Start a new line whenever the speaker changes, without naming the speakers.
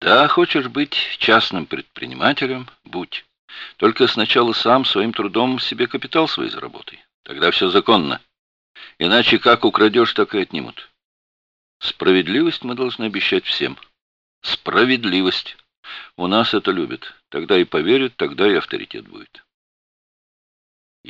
Да, хочешь быть частным предпринимателем — будь. Только сначала сам своим трудом себе капитал свой заработай. Тогда все законно. Иначе как украдешь, так и отнимут. Справедливость мы должны обещать всем. Справедливость. У нас это любят. Тогда и поверят, тогда и авторитет будет.